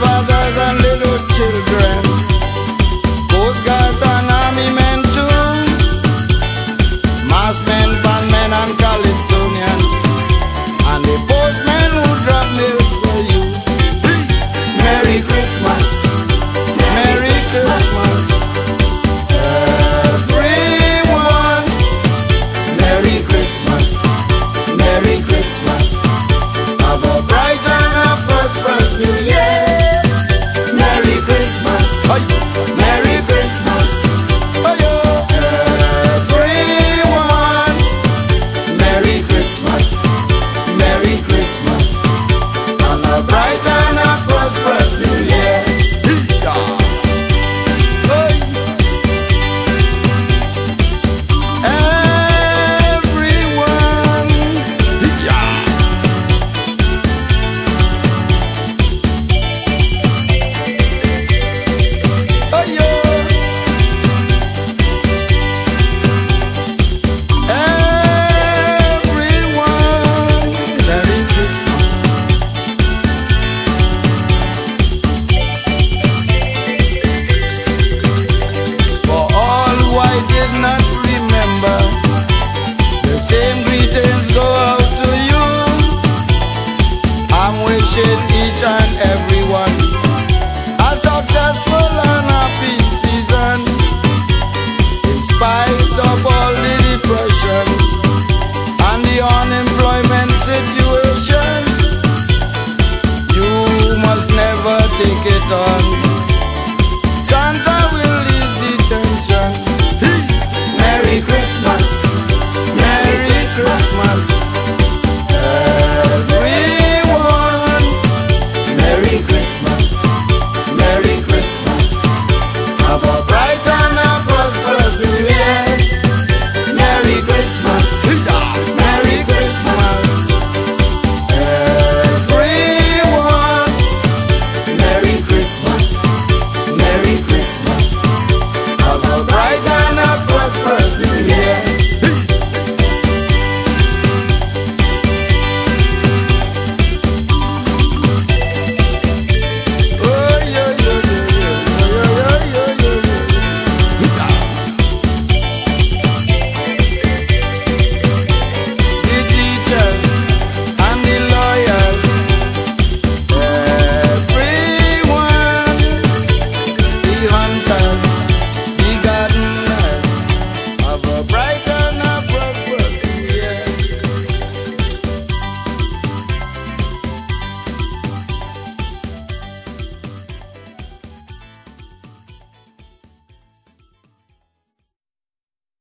fathers and little children. Coast guards and army men too. Mass men, band men and college.